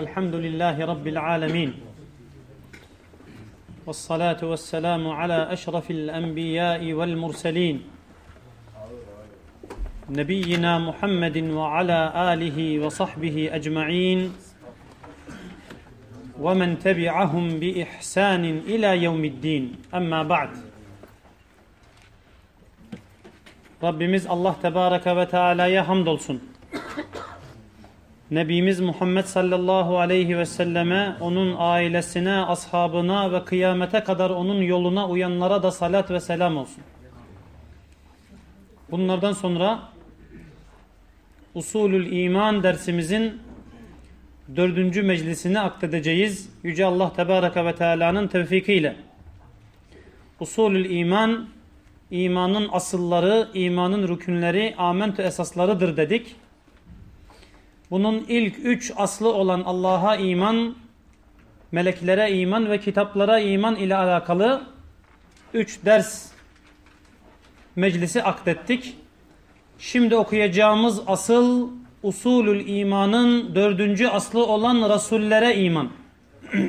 الحمد لله رب العالمين. والصلاة والسلام على أشرف الأنبياء والمرسلين. نبينا محمد وعلى آله وصحبه أجمعين. ومن تبعهم بإحسان إلى يوم الدين. أما بعد. Rabbimiz Allah Tebareke ve Teala'ya hamdolsun. Nebimiz Muhammed sallallahu aleyhi ve selleme, onun ailesine, ashabına ve kıyamete kadar onun yoluna uyanlara da salat ve selam olsun. Bunlardan sonra Usulül İman dersimizin dördüncü meclisini akledeceğiz. Yüce Allah Tebareke ve Teala'nın tevfikiyle. Usulül İman, imanın asılları, imanın rükünleri, amentü esaslarıdır dedik. Bunun ilk üç aslı olan Allah'a iman, meleklere iman ve kitaplara iman ile alakalı üç ders meclisi akdettik. Şimdi okuyacağımız asıl usulül imanın dördüncü aslı olan Resullere iman.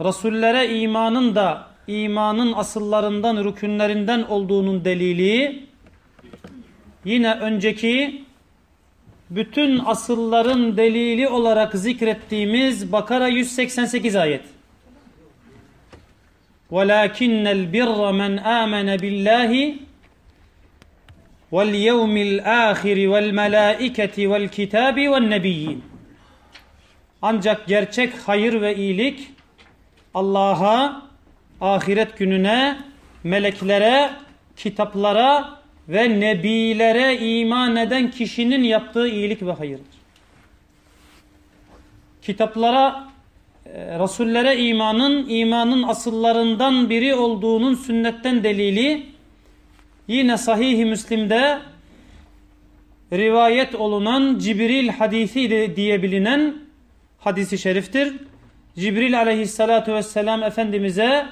Resullere imanın da imanın asıllarından, rükünlerinden olduğunun delili yine önceki bütün asılların delili olarak zikrettiğimiz Bakara 188 ayet. وَلَاكِنَّ الْبِرَّ مَنْ آمَنَ بِاللّٰهِ وَالْيَوْمِ الْآخِرِ وَالْمَلَائِكَةِ وَالْكِتَابِ وَالنَّبِيِّينَ Ancak gerçek hayır ve iyilik Allah'a, ahiret gününe, meleklere, kitaplara ve nebilere iman eden kişinin yaptığı iyilik ve hayırdır. Kitaplara, e, Resullere imanın, imanın asıllarından biri olduğunun sünnetten delili, yine sahih-i Müslim'de rivayet olunan Cibril hadisi diye bilinen hadisi şeriftir. Cibril aleyhissalatu vesselam Efendimiz'e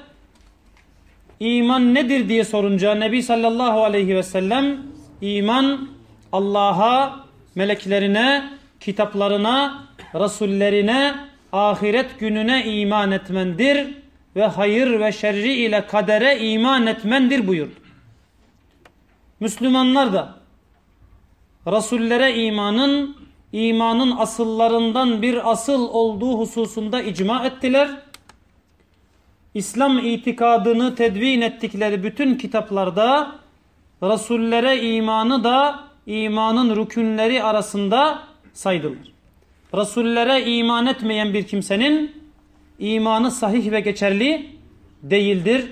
iman nedir diye sorunca Nebi sallallahu aleyhi ve sellem iman Allah'a, meleklerine, kitaplarına, rasullerine, ahiret gününe iman etmendir ve hayır ve şerri ile kadere iman etmendir buyurdu. Müslümanlar da rasullere imanın imanın asıllarından bir asıl olduğu hususunda icma ettiler. İslam itikadını tedvin ettikleri bütün kitaplarda Resullere imanı da imanın rükünleri arasında saydılar. Resullere iman etmeyen bir kimsenin imanı sahih ve geçerli değildir.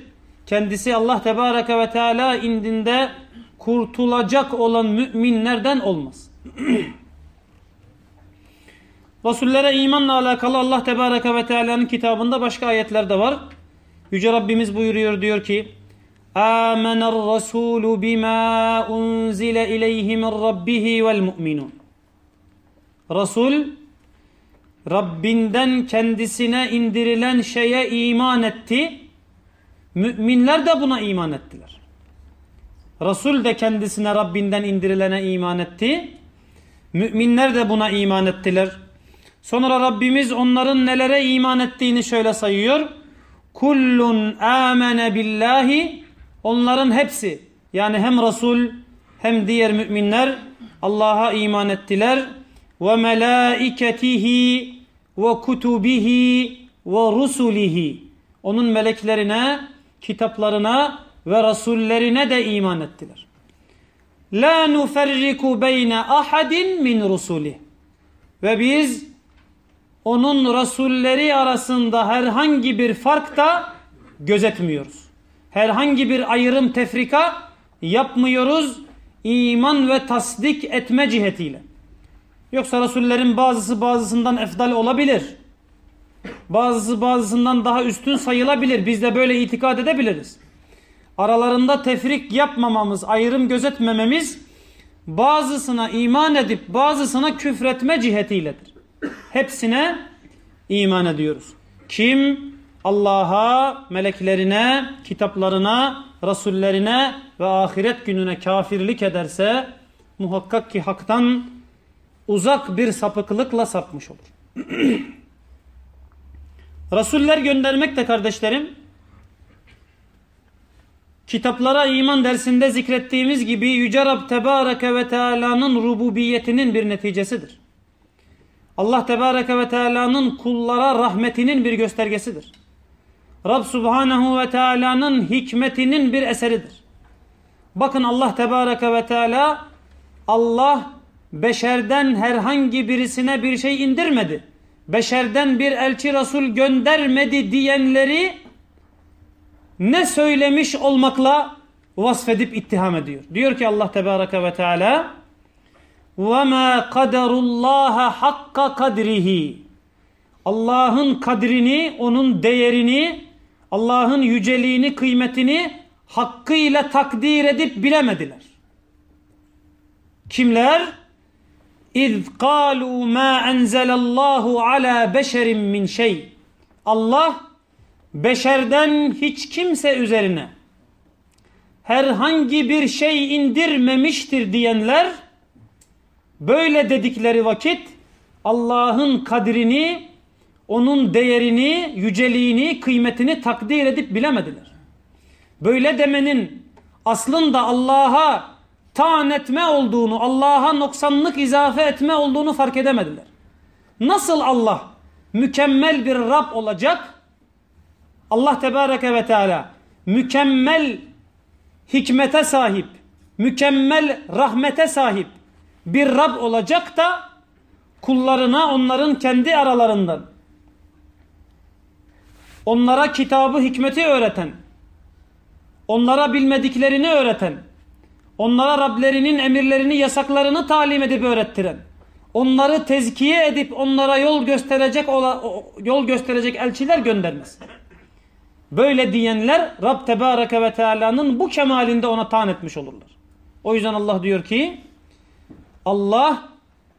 Kendisi Allah Tebareke ve Teala indinde kurtulacak olan müminlerden olmaz. Resullere imanla alakalı Allah Tebareke ve Teala'nın kitabında başka ayetler de var. Yüce Rabbimiz buyuruyor diyor ki Âmener Rasûlu bimâ unzile ileyhi min rabbihi vel mu'minun Resul Rabbinden kendisine indirilen şeye iman etti. Müminler de buna iman ettiler. Resul de kendisine Rabbinden indirilene iman etti. Müminler de buna iman ettiler. Sonra Rabbimiz onların nelere iman ettiğini şöyle sayıyor. Kullun amene billahi onların hepsi yani hem Resul hem diğer müminler Allah'a iman ettiler ve melaiketihi ve kutubihi ve rusulihi onun meleklerine, kitaplarına ve rasullerine de iman ettiler. La nuferriku beyne ahadin min rusuli. Ve biz onun rasulleri arasında herhangi bir fark da gözetmiyoruz. Herhangi bir ayrım tefrika yapmıyoruz iman ve tasdik etme cihetiyle. Yoksa rasullerin bazısı bazısından efdal olabilir. Bazısı bazısından daha üstün sayılabilir. Biz de böyle itikad edebiliriz. Aralarında tefrik yapmamamız, ayrım gözetmememiz bazısına iman edip bazısına küfretme cihetiyledir. Hepsine iman ediyoruz. Kim Allah'a, meleklerine, kitaplarına, rasullerine ve ahiret gününe kafirlik ederse muhakkak ki haktan uzak bir sapıklıkla sapmış olur. Rasuller göndermek de kardeşlerim kitaplara iman dersinde zikrettiğimiz gibi Yüce Rab Tebareke ve Teala'nın rububiyetinin bir neticesidir. Allah Tebareke ve Teala'nın kullara rahmetinin bir göstergesidir. Rab Subhanahu ve Teala'nın hikmetinin bir eseridir. Bakın Allah Tebareke ve Teala Allah beşerden herhangi birisine bir şey indirmedi. Beşerden bir elçi Resul göndermedi diyenleri ne söylemiş olmakla vasfedip ittiham ediyor. Diyor ki Allah Tebareke ve Teala وَمَا قَدَرُ اللّٰهَ حَقَّ kadrihi Allah'ın kadrini, onun değerini, Allah'ın yüceliğini, kıymetini hakkıyla takdir edip bilemediler. Kimler? اِذْ قَالُوا مَا أَنْزَلَ اللّٰهُ عَلَى بَشَرٍ مِّنْ şey. Allah beşerden hiç kimse üzerine herhangi bir şey indirmemiştir diyenler böyle dedikleri vakit Allah'ın kadrini, onun değerini, yüceliğini, kıymetini takdir edip bilemediler. Böyle demenin aslında Allah'a taan etme olduğunu, Allah'a noksanlık izafe etme olduğunu fark edemediler. Nasıl Allah mükemmel bir Rab olacak? Allah Tebareke ve Teala mükemmel hikmete sahip, mükemmel rahmete sahip bir Rab olacak da kullarına onların kendi aralarından onlara kitabı hikmeti öğreten, onlara bilmediklerini öğreten, onlara Rablerinin emirlerini, yasaklarını talim edip öğrettiren, onları tezkiye edip onlara yol gösterecek yol gösterecek elçiler göndermez. Böyle diyenler Rab Tebareke ve Teala'nın bu kemalinde ona taan etmiş olurlar. O yüzden Allah diyor ki Allah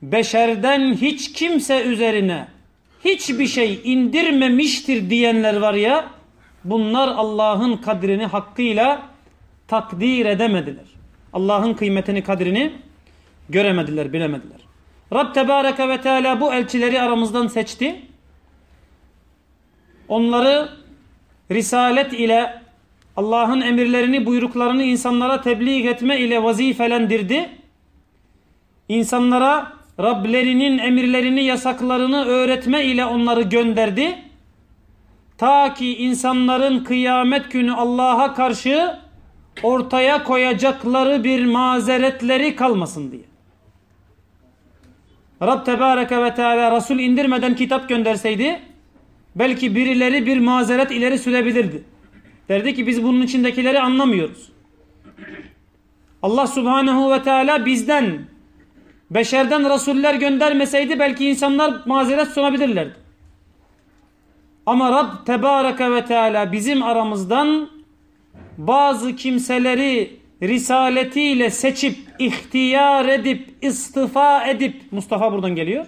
beşerden hiç kimse üzerine hiçbir şey indirmemiştir diyenler var ya bunlar Allah'ın kadrini hakkıyla takdir edemediler. Allah'ın kıymetini kadrini göremediler, bilemediler. Rab Tebareke ve Teala bu elçileri aramızdan seçti. Onları risalet ile Allah'ın emirlerini, buyruklarını insanlara tebliğ etme ile vazifelendirdi. İnsanlara Rablerinin emirlerini, yasaklarını öğretme ile onları gönderdi. Ta ki insanların kıyamet günü Allah'a karşı ortaya koyacakları bir mazeretleri kalmasın diye. Rab Tebareke ve Teala Resul indirmeden kitap gönderseydi belki birileri bir mazeret ileri sürebilirdi. Derdi ki biz bunun içindekileri anlamıyoruz. Allah Subhanahu ve Teala bizden beşerden rasuller göndermeseydi belki insanlar mazeret sunabilirlerdi. Ama Rab Tebareke ve Teala bizim aramızdan bazı kimseleri risaletiyle seçip, ihtiyar edip, istifa edip, Mustafa buradan geliyor.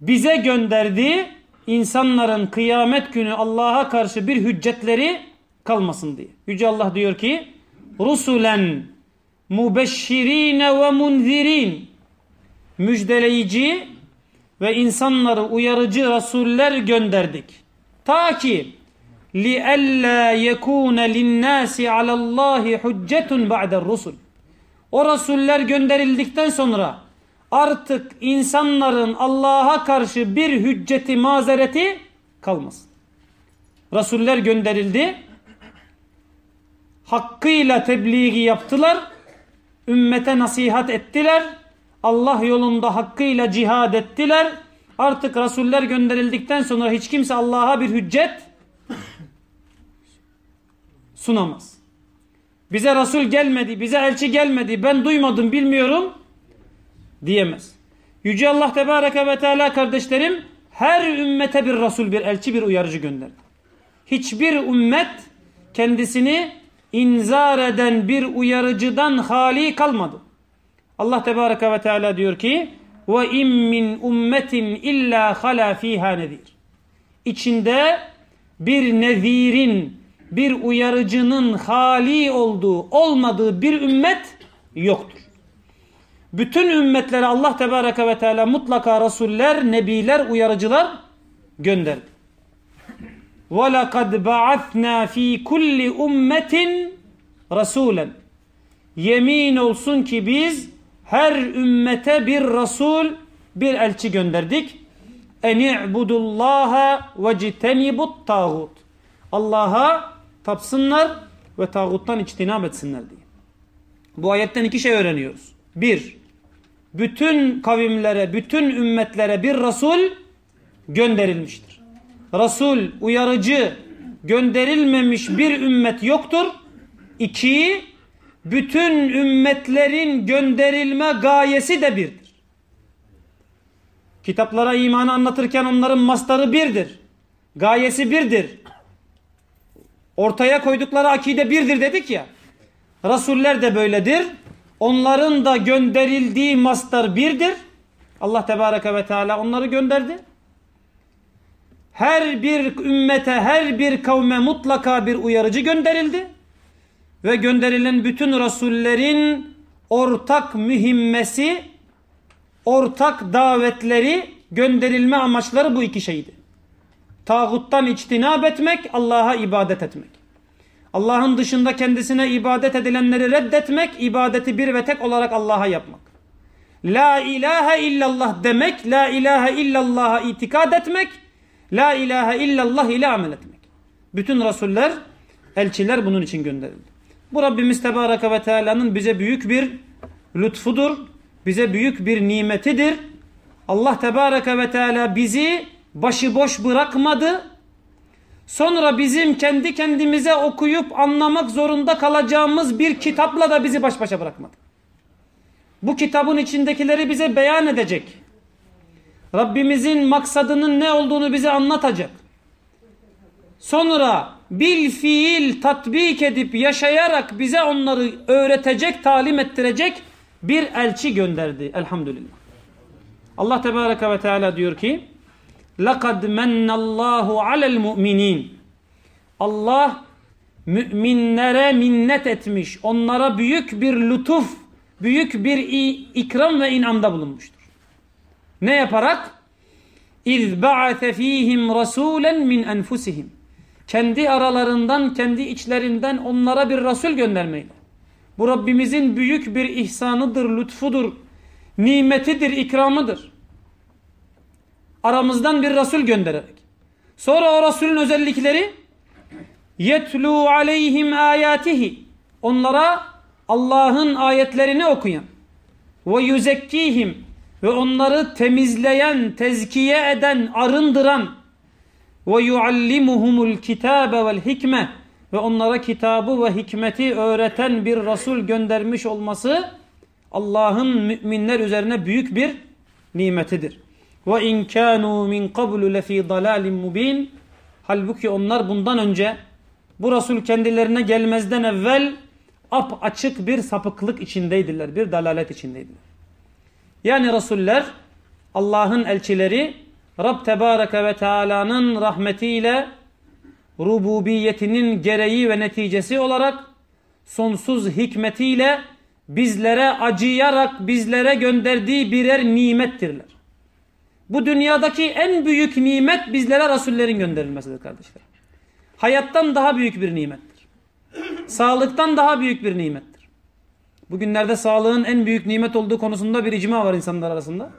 Bize gönderdiği insanların kıyamet günü Allah'a karşı bir hüccetleri kalmasın diye. Yüce Allah diyor ki, Rusulen mubeşşirine ve munzirin müjdeleyici ve insanları uyarıcı rasuller gönderdik. Ta ki li alla yekuna lin-nasi alallahi huccetun ba'de rusul. O rasuller gönderildikten sonra artık insanların Allah'a karşı bir hücceti mazereti kalmasın. Rasuller gönderildi. Hakkıyla tebliği yaptılar Ümmete nasihat ettiler. Allah yolunda hakkıyla cihad ettiler. Artık Rasuller gönderildikten sonra hiç kimse Allah'a bir hüccet sunamaz. Bize Resul gelmedi, bize elçi gelmedi, ben duymadım, bilmiyorum diyemez. Yüce Allah Tebareke ve Teala kardeşlerim her ümmete bir Resul, bir elçi, bir uyarıcı gönderdi. Hiçbir ümmet kendisini inzar eden bir uyarıcıdan hali kalmadı. Allah Tebareke ve Teala diyor ki ve in min ummetin illa hala fiha. İçinde bir nezirin, bir uyarıcının hali olduğu, olmadığı bir ümmet yoktur. Bütün ümmetlere Allah Tebareke ve Teala mutlaka Resuller, Nebiler, uyarıcılar gönderdi. وَلَقَدْ بَعَثْنَا ف۪ي كُلِّ اُمَّةٍ رَسُولًا Yemin olsun ki biz her ümmete bir Resul, bir elçi gönderdik. اَنِعْبُدُ ve citenibut tağut. Allah'a tapsınlar ve tağuttan içtinab etsinler diye. Bu ayetten iki şey öğreniyoruz. Bir, bütün kavimlere, bütün ümmetlere bir Resul gönderilmiştir. Resul, uyarıcı, gönderilmemiş bir ümmet yoktur. İki, bütün ümmetlerin gönderilme gayesi de birdir. Kitaplara imanı anlatırken onların mastarı birdir. Gayesi birdir. Ortaya koydukları akide birdir dedik ya. Resuller de böyledir. Onların da gönderildiği mastar birdir. Allah Tebareke ve Teala onları gönderdi. Her bir ümmete, her bir kavme mutlaka bir uyarıcı gönderildi. Ve gönderilen bütün Resullerin ortak mühimmesi, ortak davetleri, gönderilme amaçları bu iki şeydi. Tağuttan içtinab etmek, Allah'a ibadet etmek. Allah'ın dışında kendisine ibadet edilenleri reddetmek, ibadeti bir ve tek olarak Allah'a yapmak. La ilahe illallah demek, la ilahe illallah'a itikad etmek, la ilahe illallah ile amel etmek. Bütün rasuller, elçiler bunun için gönderildi. Bu Rabbimiz Tebareke ve Teala'nın bize büyük bir lütfudur, bize büyük bir nimetidir. Allah Tebareke ve Teala bizi başıboş bırakmadı, Sonra bizim kendi kendimize okuyup anlamak zorunda kalacağımız bir kitapla da bizi baş başa bırakmadı. Bu kitabın içindekileri bize beyan edecek. Rabbimizin maksadının ne olduğunu bize anlatacak. Sonra bil fiil tatbik edip yaşayarak bize onları öğretecek, talim ettirecek bir elçi gönderdi. Elhamdülillah. Allah Tebareke ve Teala diyor ki لَقَدْ مَنَّ اللّٰهُ عَلَى الْمُؤْمِنِينَ Allah müminlere minnet etmiş. Onlara büyük bir lütuf, büyük bir ikram ve inamda bulunmuştur. Ne yaparak? اِذْ بَعَثَ ف۪يهِمْ رَسُولًا مِنْ أَنْفُسِهِمْ Kendi aralarından, kendi içlerinden onlara bir Resul göndermeyle. Bu Rabbimizin büyük bir ihsanıdır, lütfudur, nimetidir, ikramıdır aramızdan bir Resul göndererek. Sonra o Resulün özellikleri yetlu aleyhim ayatihi onlara Allah'ın ayetlerini okuyan ve yüzekkihim ve onları temizleyen, tezkiye eden, arındıran ve yuallimuhumul kitabe vel hikme ve onlara kitabı ve hikmeti öğreten bir Resul göndermiş olması Allah'ın müminler üzerine büyük bir nimetidir. Ve in kanu min qablu lefi dalalin mubin. Halbuki onlar bundan önce bu Resul kendilerine gelmezden evvel ap açık bir sapıklık içindeydiler, bir dalalet içindeydiler. Yani Resuller Allah'ın elçileri Rab Tebareke ve Teala'nın rahmetiyle rububiyetinin gereği ve neticesi olarak sonsuz hikmetiyle bizlere acıyarak bizlere gönderdiği birer nimettirler. Bu dünyadaki en büyük nimet bizlere Resullerin gönderilmesidir kardeşler. Hayattan daha büyük bir nimettir. Sağlıktan daha büyük bir nimettir. Bugünlerde sağlığın en büyük nimet olduğu konusunda bir icma var insanlar arasında.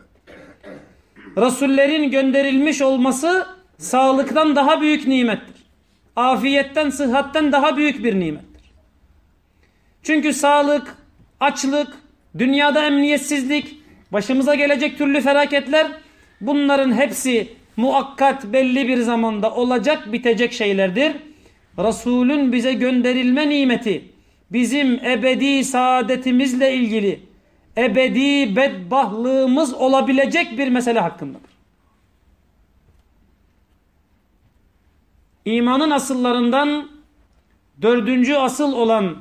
Resullerin gönderilmiş olması sağlıktan daha büyük nimettir. Afiyetten, sıhhatten daha büyük bir nimettir. Çünkü sağlık, açlık, dünyada emniyetsizlik, başımıza gelecek türlü felaketler Bunların hepsi muakkat belli bir zamanda olacak bitecek şeylerdir. Resulün bize gönderilme nimeti bizim ebedi saadetimizle ilgili ebedi bedbahlığımız olabilecek bir mesele hakkındadır. İmanın asıllarından dördüncü asıl olan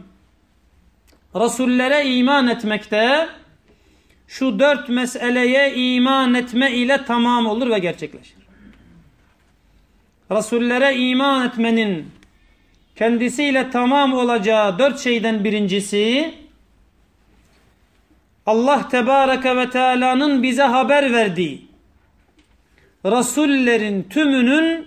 Resullere iman etmekte şu dört meseleye iman etme ile tamam olur ve gerçekleşir. Resullere iman etmenin kendisiyle tamam olacağı dört şeyden birincisi Allah Tebareke ve Teala'nın bize haber verdiği Resullerin tümünün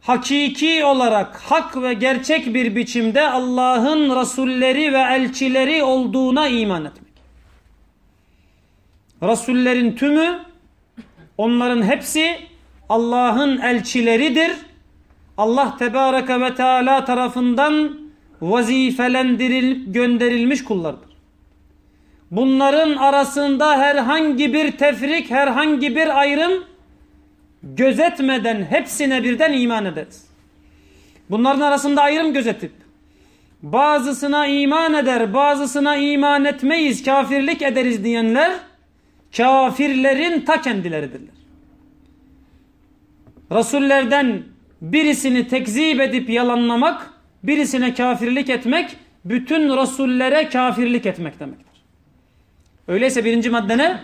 hakiki olarak hak ve gerçek bir biçimde Allah'ın Resulleri ve elçileri olduğuna iman etmek. Resullerin tümü onların hepsi Allah'ın elçileridir. Allah Tebareke ve Teala tarafından vazifelendirilip gönderilmiş kullardır. Bunların arasında herhangi bir tefrik, herhangi bir ayrım gözetmeden hepsine birden iman ederiz. Bunların arasında ayrım gözetip bazısına iman eder, bazısına iman etmeyiz, kafirlik ederiz diyenler kafirlerin ta kendileridirler. Resullerden birisini tekzip edip yalanlamak, birisine kafirlik etmek, bütün Resullere kafirlik etmek demektir. Öyleyse birinci madde ne?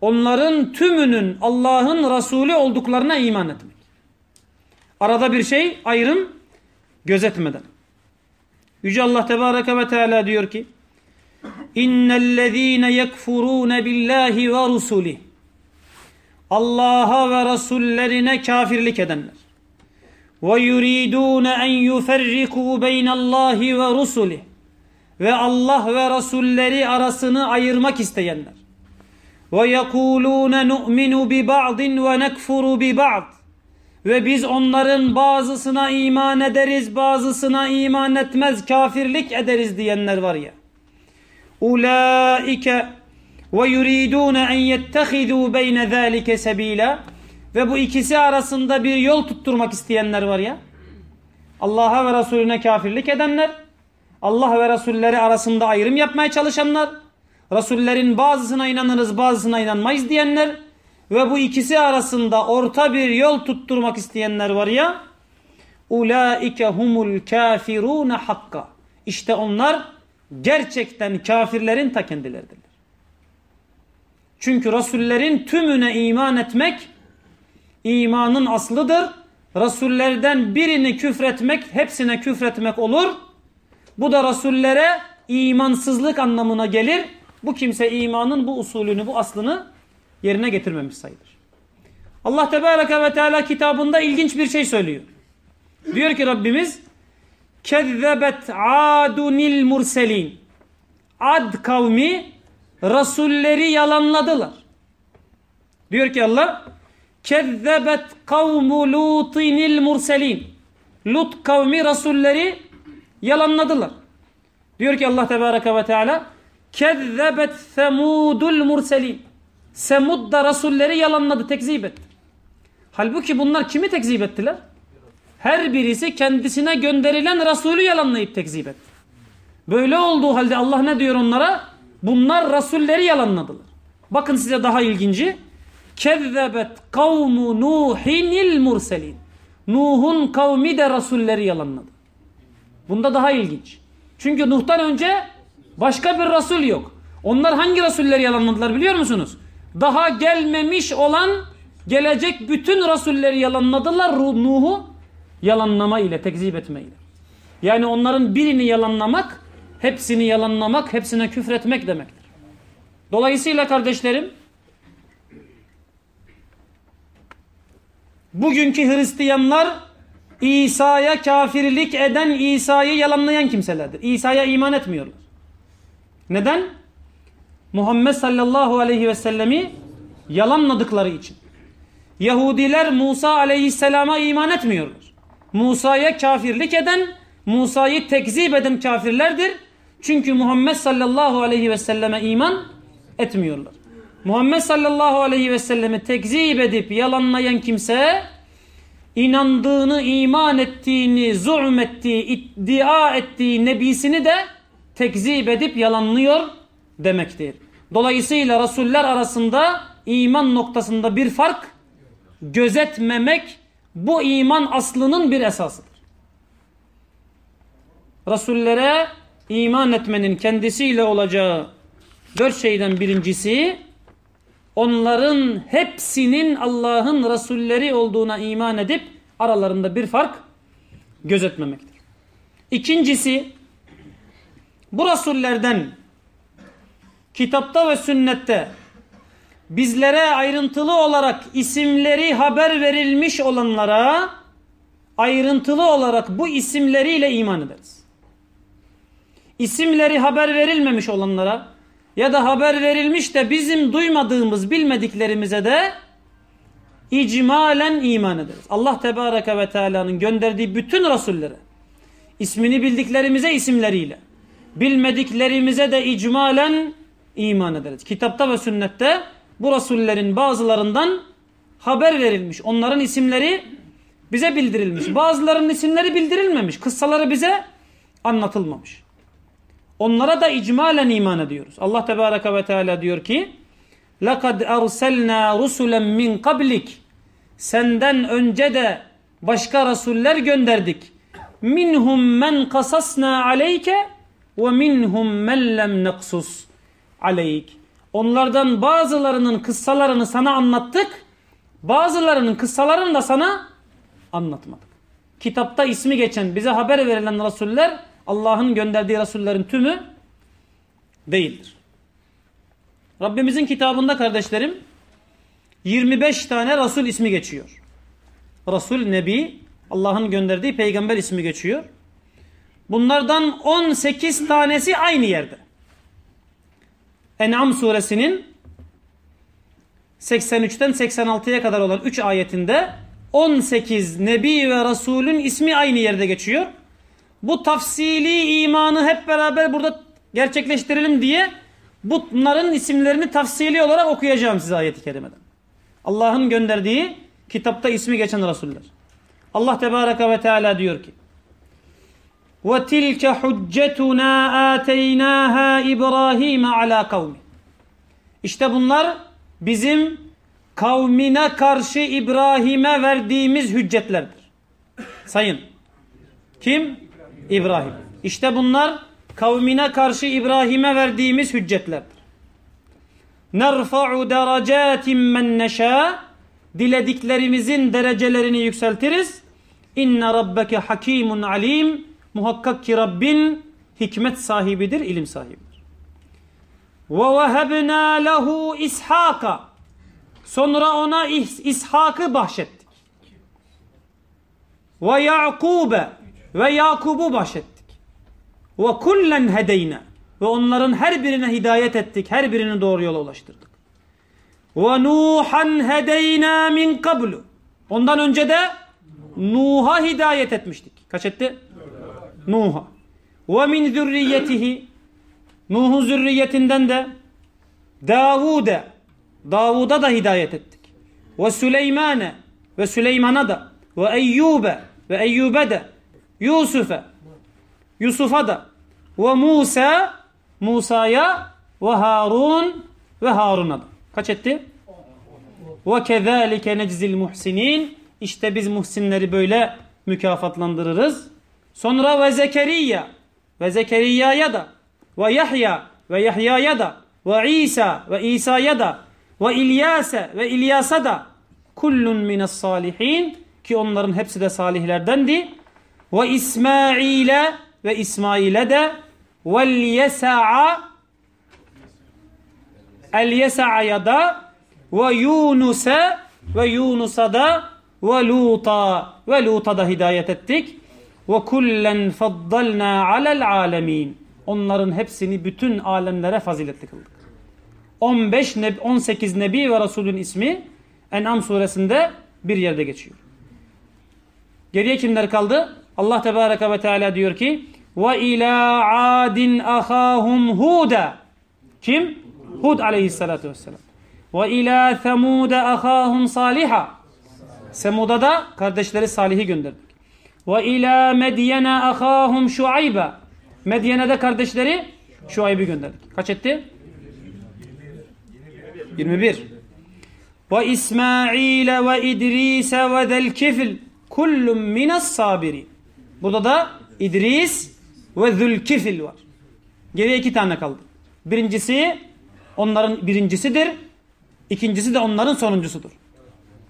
Onların tümünün Allah'ın Resulü olduklarına iman etmek. Arada bir şey ayrım gözetmeden. Yüce Allah Tebareke ve Teala diyor ki İnnellezîne yekfurûne billahi ve rusulih Allah'a ve Resullerine kafirlik edenler yuridûne en yuferrikû beynallahi ve rusulih. Ve Allah ve Resulleri arasını ayırmak isteyenler. Ve yekulûne nu'minu bi ba'din ve biz onların bazısına iman ederiz bazısına iman etmez kafirlik ederiz diyenler var ya. Ve yuridûne en yettehidû beyne zâlike sebîlâ ve bu ikisi arasında bir yol tutturmak isteyenler var ya Allah'a ve Resulüne kafirlik edenler Allah ve Resulleri arasında ayrım yapmaya çalışanlar Resullerin bazısına inanırız bazısına inanmayız diyenler ve bu ikisi arasında orta bir yol tutturmak isteyenler var ya ulaike humul kafirun hakka işte onlar gerçekten kafirlerin ta kendileridirler. Çünkü Resullerin tümüne iman etmek imanın aslıdır. Resullerden birini küfretmek hepsine küfretmek olur. Bu da Resullere imansızlık anlamına gelir. Bu kimse imanın bu usulünü, bu aslını yerine getirmemiş sayılır. Allah Tebareke ve Teala kitabında ilginç bir şey söylüyor. Diyor ki Rabbimiz Kezzebet adunil murselin Ad kavmi Resulleri yalanladılar. Diyor ki Allah Kezzebet kavmu lutinil murselin Lut kavmi Resulleri yalanladılar. Diyor ki Allah Tebareke ve Teala Kezzebet semudul murselin. Semud da Resulleri yalanladı, tekzip etti. Halbuki bunlar kimi tekzip ettiler? Her birisi kendisine gönderilen Resulü yalanlayıp tekzip etti. Böyle olduğu halde Allah ne diyor onlara? Bunlar Resulleri yalanladılar. Bakın size daha ilginci. Kezzebet kavmu Nuhinil murselin. Nuh'un kavmi de Resulleri yalanladı. Bunda daha ilginç. Çünkü Nuh'tan önce başka bir Resul yok. Onlar hangi Resulleri yalanladılar biliyor musunuz? Daha gelmemiş olan gelecek bütün Resulleri yalanladılar Nuh'u yalanlama ile, tekzip etme ile. Yani onların birini yalanlamak, hepsini yalanlamak, hepsine küfretmek demektir. Dolayısıyla kardeşlerim, bugünkü Hristiyanlar İsa'ya kafirlik eden, İsa'yı yalanlayan kimselerdir. İsa'ya iman etmiyorlar. Neden? Muhammed sallallahu aleyhi ve sellemi yalanladıkları için. Yahudiler Musa aleyhisselama iman etmiyorlar. Musa'ya kafirlik eden, Musa'yı tekzip eden kafirlerdir. Çünkü Muhammed sallallahu aleyhi ve selleme iman etmiyorlar. Muhammed sallallahu aleyhi ve sellemi tekzip edip yalanlayan kimse inandığını, iman ettiğini, zulm ettiği, iddia ettiği nebisini de tekzip edip yalanlıyor demektir. Dolayısıyla Resuller arasında iman noktasında bir fark gözetmemek bu iman aslının bir esasıdır. Resullere iman etmenin kendisiyle olacağı dört şeyden birincisi onların hepsinin Allah'ın Resulleri olduğuna iman edip aralarında bir fark gözetmemektir. İkincisi Bu rasullerden kitapta ve sünnette bizlere ayrıntılı olarak isimleri haber verilmiş olanlara ayrıntılı olarak bu isimleriyle iman ederiz. İsimleri haber verilmemiş olanlara ya da haber verilmiş de bizim duymadığımız bilmediklerimize de icmalen iman ederiz. Allah Tebareke ve Teala'nın gönderdiği bütün rasullere ismini bildiklerimize isimleriyle bilmediklerimize de icmalen iman ederiz. Kitapta ve sünnette bu rasullerin bazılarından haber verilmiş. Onların isimleri bize bildirilmiş. Bazılarının isimleri bildirilmemiş. Kıssaları bize anlatılmamış. Onlara da icmalen iman ediyoruz. Allah Tebareke ve Teala diyor ki لَقَدْ أَرْسَلْنَا رُسُلًا مِنْ قَبْلِكَ Senden önce de başka rasuller gönderdik. Minhum men kasasna aleyke ve minhum men lem naksus aleyk. Onlardan bazılarının kıssalarını sana anlattık. Bazılarının kıssalarını da sana anlatmadık. Kitapta ismi geçen bize haber verilen rasuller Allah'ın gönderdiği rasullerin tümü değildir. Rabbimizin kitabında kardeşlerim 25 tane Resul ismi geçiyor. Resul, Nebi, Allah'ın gönderdiği peygamber ismi geçiyor. Bunlardan 18 tanesi aynı yerde. En'am suresinin 83'ten 86'ya kadar olan 3 ayetinde 18 Nebi ve Resulün ismi aynı yerde geçiyor Bu tafsili imanı hep beraber burada gerçekleştirelim diye bunların isimlerini tafsili olarak okuyacağım size ayeti kerimeden. Allah'ın gönderdiği kitapta ismi geçen Resuller. Allah Tebareke ve Teala diyor ki وَتِلْكَ حُجَّتُنَا آتَيْنَاهَا İbrahim ala kavmi. İşte bunlar bizim kavmine karşı İbrahim'e verdiğimiz hüccetlerdir. Sayın. Kim? İbrahim. İşte bunlar kavmine karşı İbrahim'e verdiğimiz hüccetlerdir. Nerfa'u derecatin men neşâ Dilediklerimizin derecelerini yükseltiriz. İnne rabbeke hakimun alim Muhakkak ki Rabbin hikmet sahibidir, ilim sahibidir. Ve vehebna lehu ishaka. Sonra ona İshak'ı bahşettik. Ve Yakub'e ve Yakub'u bahşettik. Ve kullen hedeyna. Ve onların her birine hidayet ettik. Her birini doğru yola ulaştırdık. Ve Nuhan hedeyna min kablu. Ondan önce de Nuh'a hidayet etmiştik. Kaç etti? Nuh'a. Ve min zürriyetihi Nuh'un zürriyetinden de Davud'e Davud'a da hidayet ettik. Ve Süleyman'e ve Süleyman'a da ve Eyyub'e ve Eyyub'e de Yusuf'e Yusuf'a da. Ve Musa Musa'ya ve Harun ve Harun'a da. Kaç etti? Ve kezalike neczil muhsinin. İşte biz muhsinleri böyle mükafatlandırırız. Sonra ve Zekeriya. Ve Zekeriya'ya da. Ve Yahya. Ve Yahya'ya da. Ve İsa. Ve İsa'ya da. Ve İlyas'a ve İlyas'a da. Kullun mines salihin. Ki onların hepsi de salihlerdendi. Ve İsmail'e ve İsmail'e de vel yesa'a el yesa'ya da ve Yunus'a ve Yunus'a da ve Lut'a ve Lut'a da hidayet ettik. Ve kullen faddalna alel alemin. Onların hepsini bütün alemlere faziletli kıldık. 15 18 nebi ve rasulün ismi En'am suresinde bir yerde geçiyor. Geriye kimler kaldı? Allah Tebareke ve Teala diyor ki ve ila adin ahahum huda kim? Hud aleyhissalatu vesselam. Ve ila semuda ahahum saliha Semud'a da kardeşleri Salih'i gönderdik. Ve ila medyene ahahum şuayba Medyen'e de kardeşleri Şuayb'i gönderdik. Kaç etti? 21. Ve İsmail ve İdris ve zel kifl kullum minas sabirin. Burada da İdris ve Zülkifil var. Geriye iki tane kaldı. Birincisi onların birincisidir. İkincisi de onların sonuncusudur.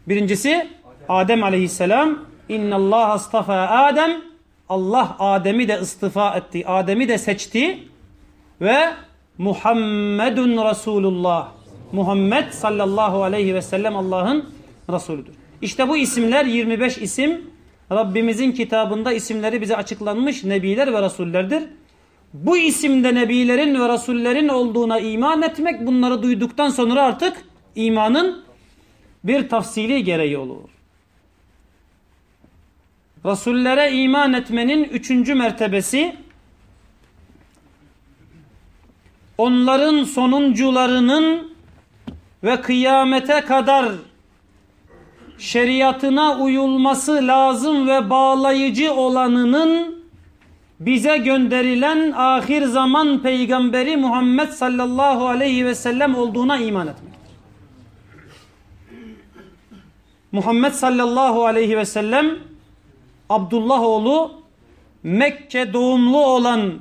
Birincisi Adem aleyhisselam İnna Allah astafa Adem Allah Adem'i de istifa etti. Adem'i de seçti. ve Muhammedun Resulullah. Muhammed sallallahu aleyhi ve sellem Allah'ın Resulüdür. İşte bu isimler 25 isim Rabbimizin kitabında isimleri bize açıklanmış nebiler ve rasullerdir. Bu isimde nebilerin ve rasullerin olduğuna iman etmek bunları duyduktan sonra artık imanın bir tafsili gereği olur. Rasullere iman etmenin üçüncü mertebesi onların sonuncularının ve kıyamete kadar şeriatına uyulması lazım ve bağlayıcı olanının bize gönderilen ahir zaman peygamberi Muhammed sallallahu aleyhi ve sellem olduğuna iman etmektir. Muhammed sallallahu aleyhi ve sellem Abdullah oğlu Mekke doğumlu olan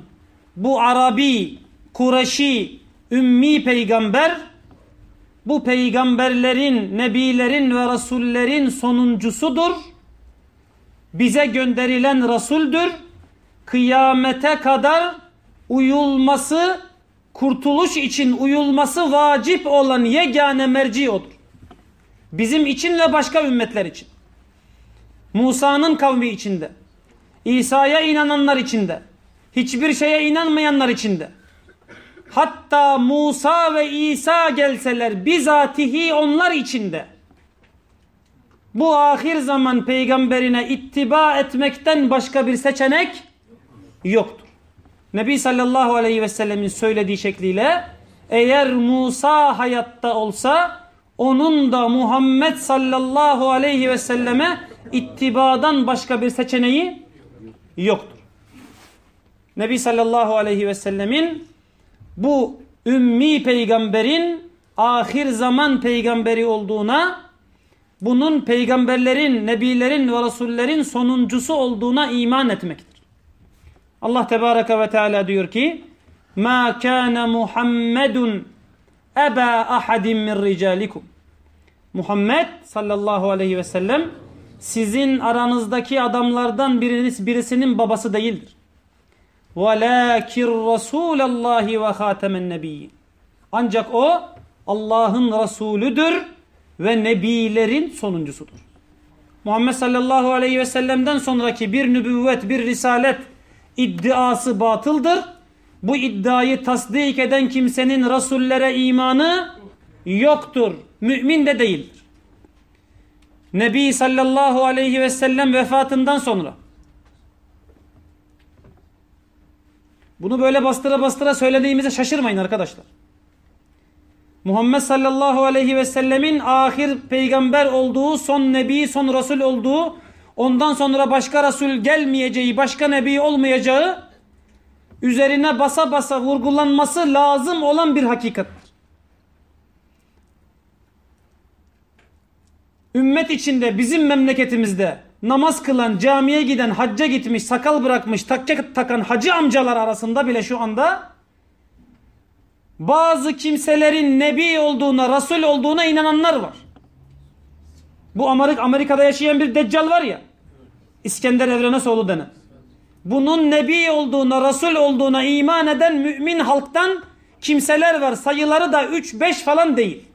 bu Arabi, Kureşi, Ümmi peygamber bu peygamberlerin, nebilerin ve rasullerin sonuncusudur. Bize gönderilen rasuldür. Kıyamete kadar uyulması, kurtuluş için uyulması vacip olan yegane merci odur. Bizim için ve başka ümmetler için. Musa'nın kavmi içinde, İsa'ya inananlar içinde, hiçbir şeye inanmayanlar içinde. Hatta Musa ve İsa gelseler bizatihi onlar içinde. Bu ahir zaman peygamberine ittiba etmekten başka bir seçenek yoktur. Nebi sallallahu aleyhi ve sellemin söylediği şekliyle eğer Musa hayatta olsa onun da Muhammed sallallahu aleyhi ve selleme ittibadan başka bir seçeneği yoktur. Nebi sallallahu aleyhi ve sellemin bu ümmi peygamberin ahir zaman peygamberi olduğuna bunun peygamberlerin, nebilerin ve rasullerin sonuncusu olduğuna iman etmektir. Allah Tebareke ve Teala diyor ki Ma kana Muhammedun eba ahadin min ricalikum Muhammed sallallahu aleyhi ve sellem sizin aranızdaki adamlardan biriniz, birisinin babası değildir. وَلَاكِنْ رَسُولَ اللّٰهِ وَخَاتَمَ النَّبِيِّ Ancak o Allah'ın Resulüdür ve Nebilerin sonuncusudur. Muhammed sallallahu aleyhi ve sellem'den sonraki bir nübüvvet, bir risalet iddiası batıldır. Bu iddiayı tasdik eden kimsenin Resullere imanı yoktur. Mümin de değildir. Nebi sallallahu aleyhi ve sellem vefatından sonra bunu böyle bastıra bastıra söylediğimize şaşırmayın arkadaşlar. Muhammed sallallahu aleyhi ve sellemin ahir peygamber olduğu, son nebi, son resul olduğu, ondan sonra başka resul gelmeyeceği, başka nebi olmayacağı üzerine basa basa vurgulanması lazım olan bir hakikattir. ümmet içinde bizim memleketimizde namaz kılan, camiye giden, hacca gitmiş, sakal bırakmış, takke takan hacı amcalar arasında bile şu anda bazı kimselerin nebi olduğuna, rasul olduğuna inananlar var. Bu Amerik Amerika'da yaşayan bir deccal var ya, İskender Evrenesoğlu denen. Bunun nebi olduğuna, rasul olduğuna iman eden mümin halktan kimseler var. Sayıları da 3-5 falan değil.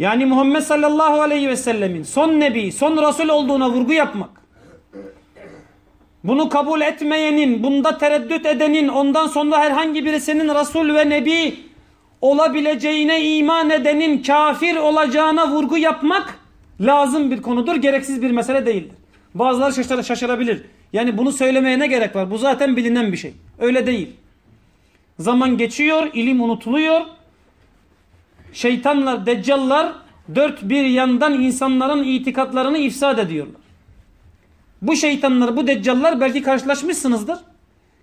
Yani Muhammed sallallahu aleyhi ve sellemin son nebi, son rasul olduğuna vurgu yapmak. Bunu kabul etmeyenin, bunda tereddüt edenin, ondan sonra herhangi birisinin rasul ve nebi olabileceğine iman edenin kafir olacağına vurgu yapmak lazım bir konudur. Gereksiz bir mesele değildir. Bazıları şaşır, şaşırabilir. Yani bunu söylemeye ne gerek var? Bu zaten bilinen bir şey. Öyle değil. Zaman geçiyor, ilim unutuluyor şeytanlar, deccallar dört bir yandan insanların itikatlarını ifsad ediyorlar. Bu şeytanlar, bu deccallar belki karşılaşmışsınızdır.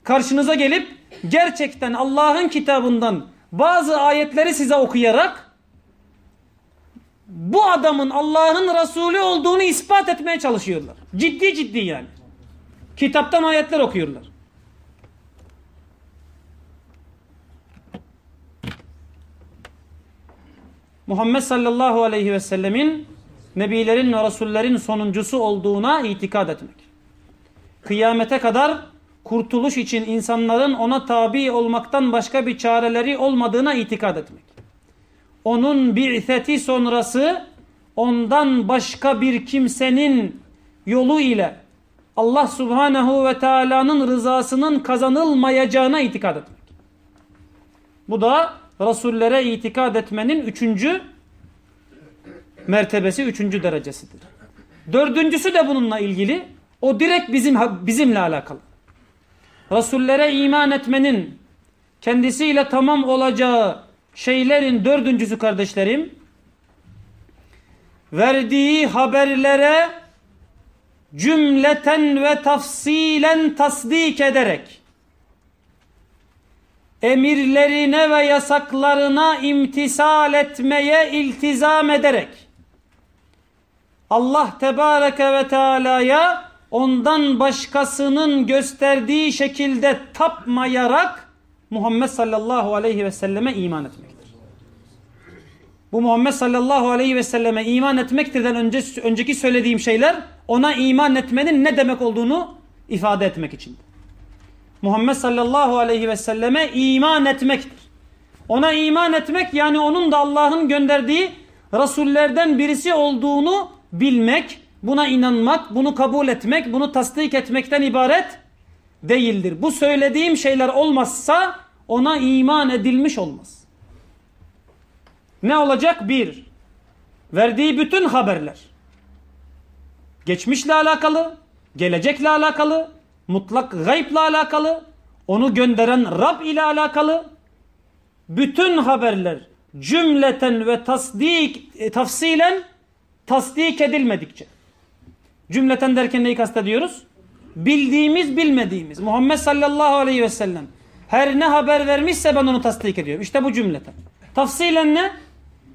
Karşınıza gelip gerçekten Allah'ın kitabından bazı ayetleri size okuyarak bu adamın Allah'ın Resulü olduğunu ispat etmeye çalışıyorlar. Ciddi ciddi yani. Kitaptan ayetler okuyorlar. Muhammed sallallahu aleyhi ve sellemin nebilerin ve rasullerin sonuncusu olduğuna itikad etmek. Kıyamete kadar kurtuluş için insanların ona tabi olmaktan başka bir çareleri olmadığına itikad etmek. Onun bi'seti sonrası ondan başka bir kimsenin yolu ile Allah subhanehu ve teala'nın rızasının kazanılmayacağına itikad etmek. Bu da Resullere itikad etmenin üçüncü mertebesi, üçüncü derecesidir. Dördüncüsü de bununla ilgili. O direkt bizim bizimle alakalı. Resullere iman etmenin kendisiyle tamam olacağı şeylerin dördüncüsü kardeşlerim verdiği haberlere cümleten ve tafsilen tasdik ederek emirlerine ve yasaklarına imtisal etmeye iltizam ederek Allah Tebareke ve Teala'ya ondan başkasının gösterdiği şekilde tapmayarak Muhammed sallallahu aleyhi ve selleme iman etmektir. Bu Muhammed sallallahu aleyhi ve selleme iman etmektirden önce, önceki söylediğim şeyler ona iman etmenin ne demek olduğunu ifade etmek içindir. Muhammed sallallahu aleyhi ve selleme iman etmektir. Ona iman etmek yani onun da Allah'ın gönderdiği Resullerden birisi olduğunu bilmek, buna inanmak, bunu kabul etmek, bunu tasdik etmekten ibaret değildir. Bu söylediğim şeyler olmazsa ona iman edilmiş olmaz. Ne olacak? Bir, verdiği bütün haberler. Geçmişle alakalı, gelecekle alakalı, mutlak gayble alakalı, onu gönderen Rab ile alakalı bütün haberler cümleten ve tasdik, e, tafsilen tasdik edilmedikçe. Cümleten derken neyi kastediyoruz? Bildiğimiz bilmediğimiz. Muhammed sallallahu aleyhi ve sellem her ne haber vermişse ben onu tasdik ediyorum. İşte bu cümleten. Tafsilen ne?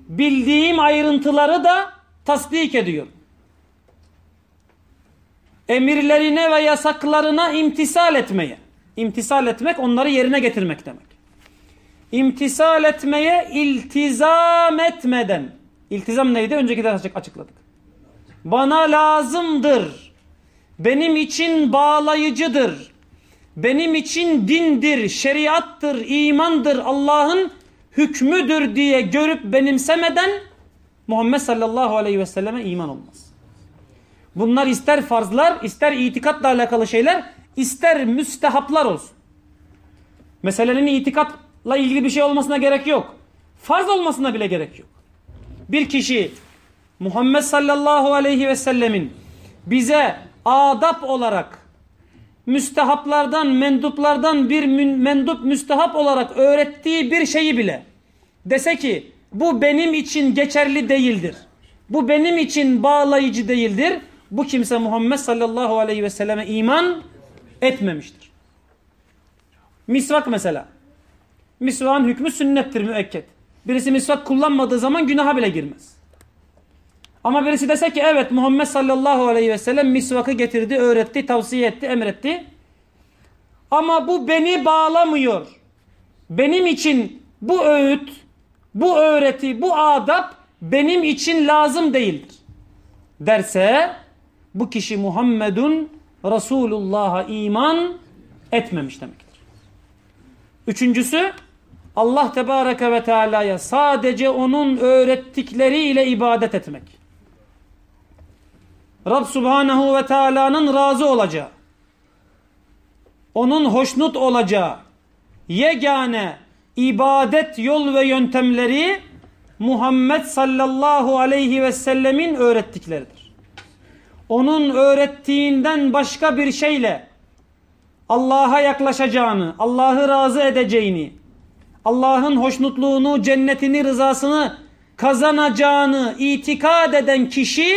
Bildiğim ayrıntıları da tasdik ediyorum emirlerine ve yasaklarına imtisal etmeye. İmtisal etmek onları yerine getirmek demek. İmtisal etmeye iltizam etmeden. İltizam neydi? Önceki ders açıkladık. Bana lazımdır. Benim için bağlayıcıdır. Benim için dindir, şeriattır, imandır, Allah'ın hükmüdür diye görüp benimsemeden Muhammed sallallahu aleyhi ve selleme iman olmaz. Bunlar ister farzlar, ister itikatla alakalı şeyler, ister müstehaplar olsun. Meselenin itikatla ilgili bir şey olmasına gerek yok. Farz olmasına bile gerek yok. Bir kişi Muhammed sallallahu aleyhi ve sellemin bize adap olarak müstehaplardan, menduplardan bir mendup müstehap olarak öğrettiği bir şeyi bile dese ki bu benim için geçerli değildir. Bu benim için bağlayıcı değildir bu kimse Muhammed sallallahu aleyhi ve selleme iman etmemiştir. Misvak mesela. Misvakın hükmü sünnettir müekket. Birisi misvak kullanmadığı zaman günaha bile girmez. Ama birisi dese ki evet Muhammed sallallahu aleyhi ve sellem misvakı getirdi, öğretti, tavsiye etti, emretti. Ama bu beni bağlamıyor. Benim için bu öğüt, bu öğreti, bu adap benim için lazım değildir. Derse bu kişi Muhammedun Resulullah'a iman etmemiş demektir. Üçüncüsü Allah Tebareke ve Teala'ya sadece onun öğrettikleriyle ibadet etmek. Rab Subhanahu ve Teala'nın razı olacağı, onun hoşnut olacağı yegane ibadet yol ve yöntemleri Muhammed sallallahu aleyhi ve sellemin öğrettikleridir onun öğrettiğinden başka bir şeyle Allah'a yaklaşacağını, Allah'ı razı edeceğini, Allah'ın hoşnutluğunu, cennetini, rızasını kazanacağını itikad eden kişi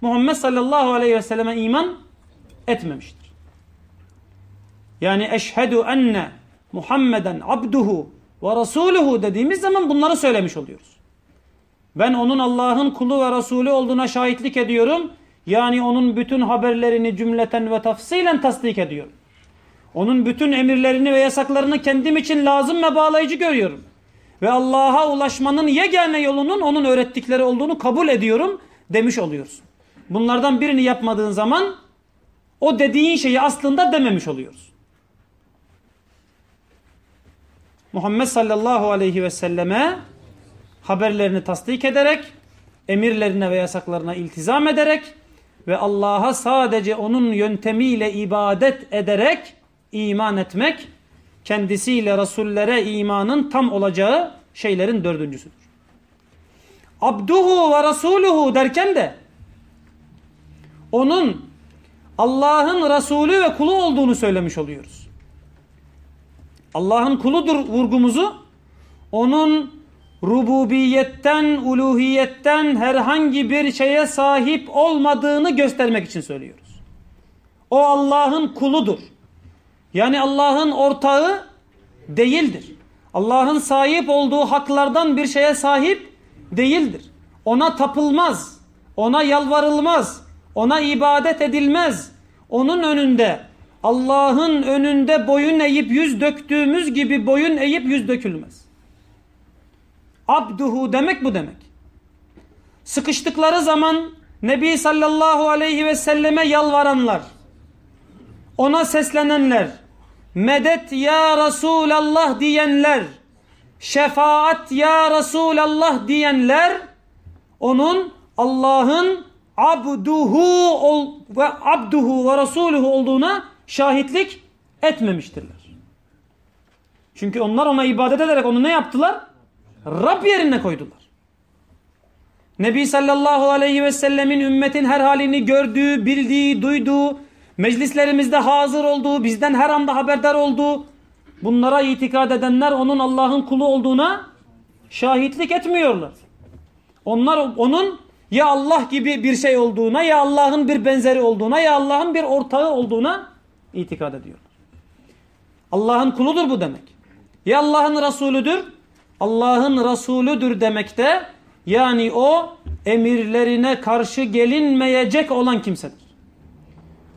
Muhammed sallallahu aleyhi ve selleme iman etmemiştir. Yani eşhedü enne Muhammeden abduhu ve rasuluhu dediğimiz zaman bunları söylemiş oluyoruz. Ben onun Allah'ın kulu ve Resulü olduğuna şahitlik ediyorum yani onun bütün haberlerini cümleten ve tafsilen tasdik ediyorum. Onun bütün emirlerini ve yasaklarını kendim için lazım ve bağlayıcı görüyorum. Ve Allah'a ulaşmanın yegane yolunun onun öğrettikleri olduğunu kabul ediyorum demiş oluyoruz. Bunlardan birini yapmadığın zaman o dediğin şeyi aslında dememiş oluyoruz. Muhammed sallallahu aleyhi ve selleme haberlerini tasdik ederek, emirlerine ve yasaklarına iltizam ederek ve Allah'a sadece onun yöntemiyle ibadet ederek iman etmek, kendisiyle Resullere imanın tam olacağı şeylerin dördüncüsüdür. Abduhu ve Rasuluhu derken de onun Allah'ın Resulü ve kulu olduğunu söylemiş oluyoruz. Allah'ın kuludur vurgumuzu onun rububiyetten, uluhiyetten herhangi bir şeye sahip olmadığını göstermek için söylüyoruz. O Allah'ın kuludur. Yani Allah'ın ortağı değildir. Allah'ın sahip olduğu haklardan bir şeye sahip değildir. Ona tapılmaz, ona yalvarılmaz, ona ibadet edilmez. Onun önünde Allah'ın önünde boyun eğip yüz döktüğümüz gibi boyun eğip yüz dökülmez. Abduhu demek bu demek. Sıkıştıkları zaman Nebi sallallahu aleyhi ve selleme yalvaranlar, ona seslenenler, medet ya Resulallah diyenler, şefaat ya Resulallah diyenler, onun Allah'ın abduhu ol, ve abduhu ve rasuluhu olduğuna şahitlik etmemiştirler. Çünkü onlar ona ibadet ederek onu ne yaptılar? Rab yerine koydular. Nebi sallallahu aleyhi ve sellemin ümmetin her halini gördüğü, bildiği, duyduğu, meclislerimizde hazır olduğu, bizden her anda haberdar olduğu, bunlara itikad edenler onun Allah'ın kulu olduğuna şahitlik etmiyorlar. Onlar onun ya Allah gibi bir şey olduğuna, ya Allah'ın bir benzeri olduğuna, ya Allah'ın bir ortağı olduğuna itikad ediyorlar. Allah'ın kuludur bu demek. Ya Allah'ın Resulüdür, Allah'ın Resulüdür demekte yani o emirlerine karşı gelinmeyecek olan kimsedir.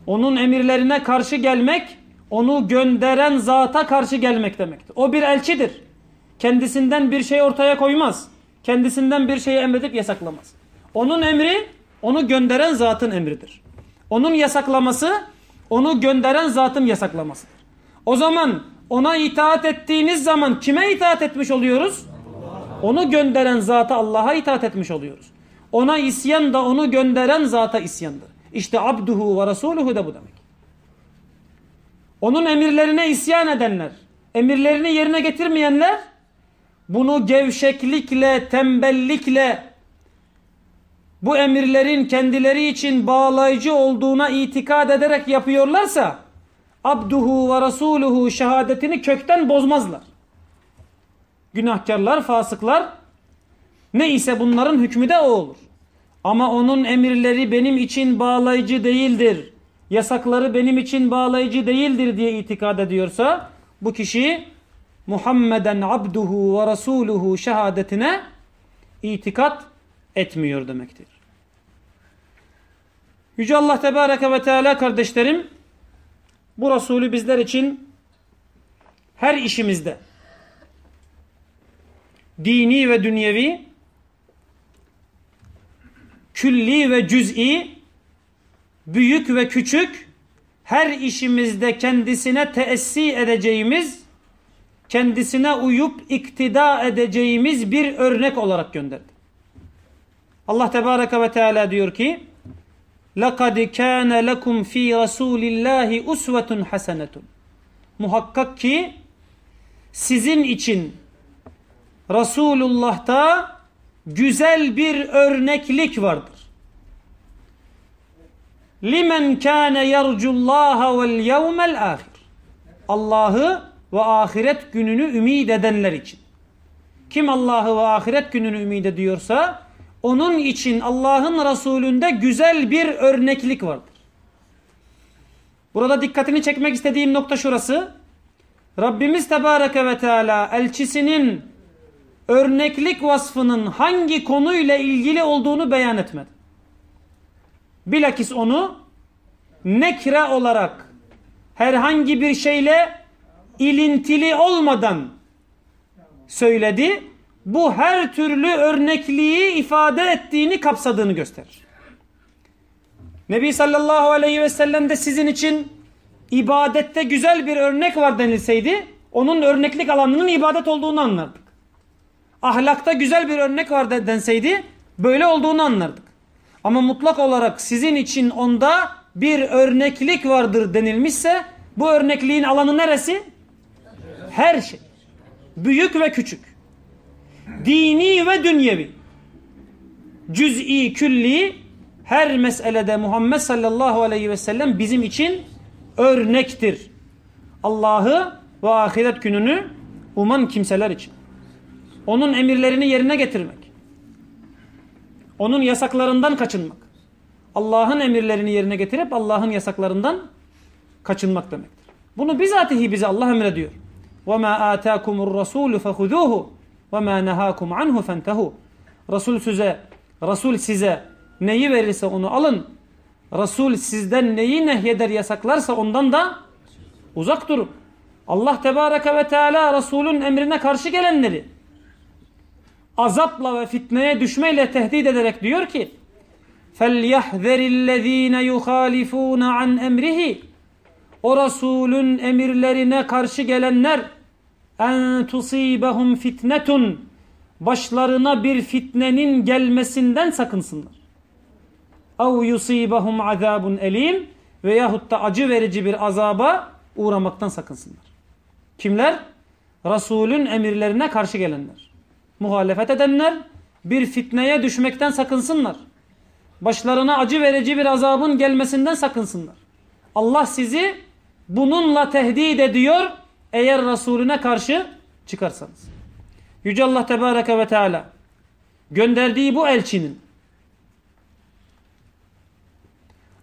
Onun emirlerine karşı gelmek, onu gönderen zata karşı gelmek demektir. O bir elçidir. Kendisinden bir şey ortaya koymaz. Kendisinden bir şeyi emredip yasaklamaz. Onun emri, onu gönderen zatın emridir. Onun yasaklaması, onu gönderen zatın yasaklamasıdır. O zaman ona itaat ettiğiniz zaman kime itaat etmiş oluyoruz? Onu gönderen zata Allah'a itaat etmiş oluyoruz. Ona isyan da onu gönderen zata isyandır. İşte abduhu ve rasuluhu da bu demek. Onun emirlerine isyan edenler, emirlerini yerine getirmeyenler bunu gevşeklikle, tembellikle bu emirlerin kendileri için bağlayıcı olduğuna itikad ederek yapıyorlarsa abduhu ve rasuluhu şehadetini kökten bozmazlar. Günahkarlar, fasıklar ne ise bunların hükmü de o olur. Ama onun emirleri benim için bağlayıcı değildir. Yasakları benim için bağlayıcı değildir diye itikad ediyorsa bu kişi Muhammeden abduhu ve rasuluhu şehadetine itikat etmiyor demektir. Yüce Allah Tebareke ve Teala kardeşlerim bu Resulü bizler için her işimizde dini ve dünyevi külli ve cüz'i büyük ve küçük her işimizde kendisine teessi edeceğimiz kendisine uyup iktida edeceğimiz bir örnek olarak gönderdi. Allah Tebareke ve Teala diyor ki لَقَدْ كَانَ لَكُمْ ف۪ي رَسُولِ اللّٰهِ اُسْوَةٌ حَسَنَةٌ Muhakkak ki sizin için Resulullah'ta güzel bir örneklik vardır. Limen kâne yercullâhe vel yevmel ahir. Allah'ı ve ahiret gününü ümid edenler için. Kim Allah'ı ve ahiret gününü ümid ediyorsa onun için Allah'ın Resulü'nde güzel bir örneklik vardır. Burada dikkatini çekmek istediğim nokta şurası. Rabbimiz Tebareke ve Teala elçisinin örneklik vasfının hangi konuyla ilgili olduğunu beyan etmedi. Bilakis onu nekre olarak herhangi bir şeyle ilintili olmadan söyledi bu her türlü örnekliği ifade ettiğini kapsadığını gösterir. Nebi sallallahu aleyhi ve sellem de sizin için ibadette güzel bir örnek var denilseydi onun örneklik alanının ibadet olduğunu anlardık. Ahlakta güzel bir örnek var denseydi böyle olduğunu anlardık. Ama mutlak olarak sizin için onda bir örneklik vardır denilmişse bu örnekliğin alanı neresi? Her şey. Büyük ve küçük. Dini ve dünyevi. Cüz'i, külli her meselede Muhammed sallallahu aleyhi ve sellem bizim için örnektir. Allah'ı ve ahiret gününü uman kimseler için. Onun emirlerini yerine getirmek. Onun yasaklarından kaçınmak. Allah'ın emirlerini yerine getirip Allah'ın yasaklarından kaçınmak demektir. Bunu bizatihi bize Allah emrediyor. وَمَا آتَاكُمُ الرَّسُولُ فَخُذُوهُ وَمَا نَهَاكُمْ عَنْهُ فَانْتَهُ Resul size, Resul size neyi verirse onu alın. Resul sizden neyi nehyeder yasaklarsa ondan da uzak durun. Allah Tebareke ve Teala Resul'ün emrine karşı gelenleri azapla ve fitneye düşmeyle tehdit ederek diyor ki فَلْيَحْذَرِ الَّذ۪ينَ يُخَالِفُونَ عَنْ اَمْرِهِ O Resulün emirlerine karşı gelenler en tusibahum fitnetun başlarına bir fitnenin gelmesinden sakınsınlar. Ev yusibahum azabun elim veyahut da acı verici bir azaba uğramaktan sakınsınlar. Kimler? Resulün emirlerine karşı gelenler. Muhalefet edenler bir fitneye düşmekten sakınsınlar. Başlarına acı verici bir azabın gelmesinden sakınsınlar. Allah sizi bununla tehdit ediyor eğer Resulüne karşı çıkarsanız. Yüce Allah Tebareke ve Teala gönderdiği bu elçinin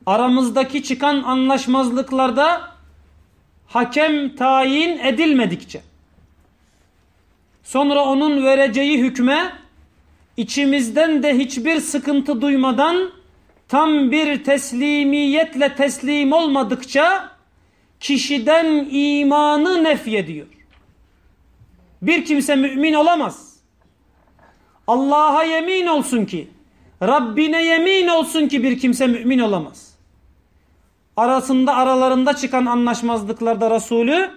aramızdaki çıkan anlaşmazlıklarda hakem tayin edilmedikçe sonra onun vereceği hükme içimizden de hiçbir sıkıntı duymadan tam bir teslimiyetle teslim olmadıkça kişiden imanı nefyediyor. Bir kimse mümin olamaz. Allah'a yemin olsun ki, Rabbine yemin olsun ki bir kimse mümin olamaz. Arasında aralarında çıkan anlaşmazlıklarda Resulü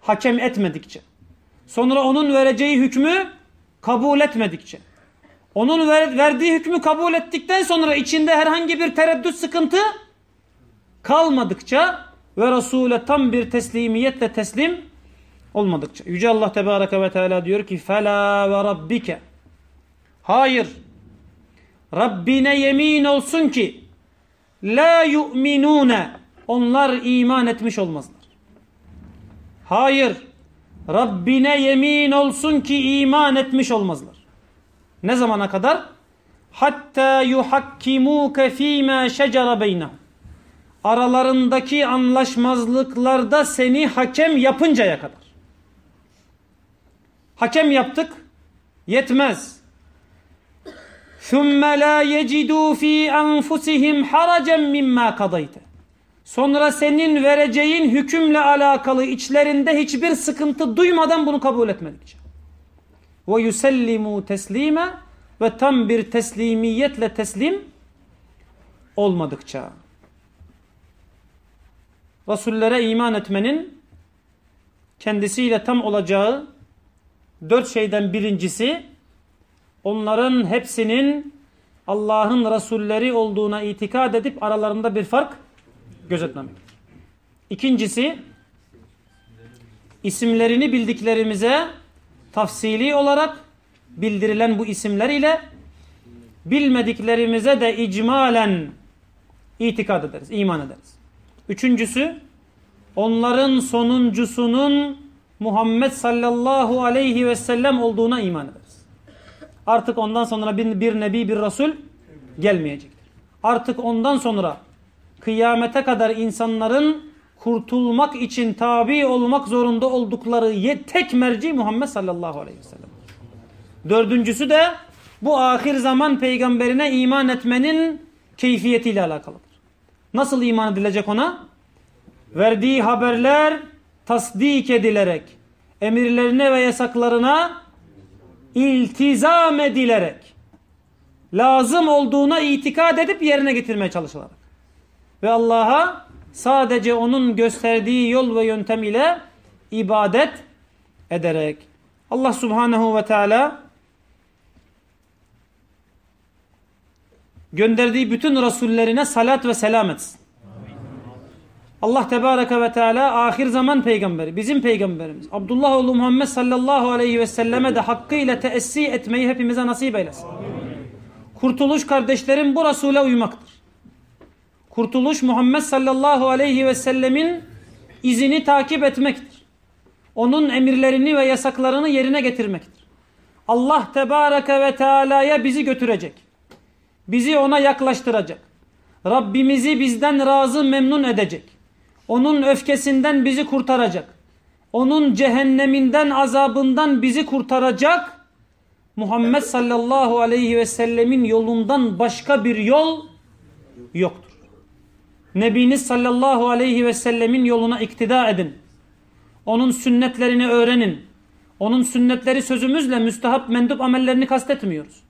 hakem etmedikçe, sonra onun vereceği hükmü kabul etmedikçe, onun ver, verdiği hükmü kabul ettikten sonra içinde herhangi bir tereddüt sıkıntı kalmadıkça ve Resul'e tam bir teslimiyetle teslim olmadıkça. Yüce Allah Tebareke ve Teala diyor ki Fela ve Rabbike Hayır Rabbine yemin olsun ki La yu'minune Onlar iman etmiş olmazlar. Hayır Rabbine yemin olsun ki iman etmiş olmazlar. Ne zamana kadar? Hatta yuhakkimuke fîmâ şecere beynahum Aralarındaki anlaşmazlıklarda seni hakem yapıncaya kadar. Hakem yaptık. Yetmez. ثُمَّ لَا يَجِدُوا ف۪ي أَنْفُسِهِمْ حَرَجًا مِمَّا قَضَيْتَ Sonra senin vereceğin hükümle alakalı içlerinde hiçbir sıkıntı duymadan bunu kabul etmedikçe. Ve yusellimu teslime ve tam bir teslimiyetle teslim olmadıkça. Resullere iman etmenin kendisiyle tam olacağı dört şeyden birincisi onların hepsinin Allah'ın Resulleri olduğuna itikad edip aralarında bir fark gözetmemektir. İkincisi isimlerini bildiklerimize tafsili olarak bildirilen bu isimler ile bilmediklerimize de icmalen itikad ederiz, iman ederiz. Üçüncüsü onların sonuncusunun Muhammed sallallahu aleyhi ve sellem olduğuna iman ederiz. Artık ondan sonra bir, bir nebi bir resul gelmeyecektir. Artık ondan sonra kıyamete kadar insanların kurtulmak için tabi olmak zorunda oldukları tek merci Muhammed sallallahu aleyhi ve sellem. Dördüncüsü de bu ahir zaman peygamberine iman etmenin keyfiyetiyle alakalıdır. Nasıl iman edilecek ona? Verdiği haberler tasdik edilerek, emirlerine ve yasaklarına iltizam edilerek, lazım olduğuna itikad edip yerine getirmeye çalışılarak ve Allah'a sadece onun gösterdiği yol ve yöntem ile ibadet ederek. Allah subhanehu ve teala gönderdiği bütün rasullerine salat ve selam etsin. Allah Tebareke ve Teala ahir zaman peygamberi, bizim peygamberimiz. Abdullah oğlu Muhammed sallallahu aleyhi ve selleme de hakkıyla teessi etmeyi hepimize nasip eylesin. Kurtuluş kardeşlerim bu Resul'e uymaktır. Kurtuluş Muhammed sallallahu aleyhi ve sellemin izini takip etmektir. Onun emirlerini ve yasaklarını yerine getirmektir. Allah Tebareke ve Teala'ya bizi götürecek. Bizi ona yaklaştıracak. Rabbimizi bizden razı memnun edecek. Onun öfkesinden bizi kurtaracak. Onun cehenneminden azabından bizi kurtaracak. Muhammed sallallahu aleyhi ve sellemin yolundan başka bir yol yoktur. Nebiniz sallallahu aleyhi ve sellemin yoluna iktida edin. Onun sünnetlerini öğrenin. Onun sünnetleri sözümüzle müstehap mendup amellerini kastetmiyoruz.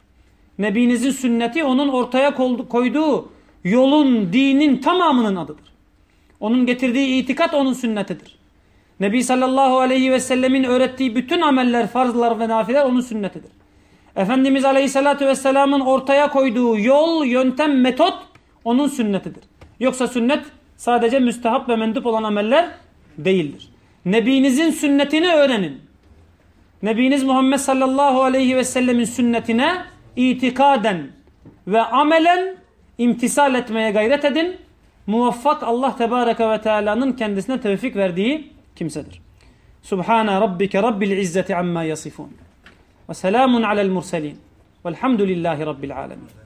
Nebinizin sünneti onun ortaya koyduğu yolun, dinin tamamının adıdır. Onun getirdiği itikat onun sünnetidir. Nebi sallallahu aleyhi ve sellemin öğrettiği bütün ameller, farzlar ve nafiler onun sünnetidir. Efendimiz aleyhissalatü vesselamın ortaya koyduğu yol, yöntem, metot onun sünnetidir. Yoksa sünnet sadece müstehap ve mendup olan ameller değildir. Nebinizin sünnetini öğrenin. Nebiniz Muhammed sallallahu aleyhi ve sellemin sünnetine itikaden ve amelen imtisal etmeye gayret edin. Muvaffak Allah Tebareke ve Teala'nın kendisine tevfik verdiği kimsedir. Subhane rabbike rabbil izzeti amma yasifun. Ve selamun alel murselin. Velhamdülillahi rabbil alemin.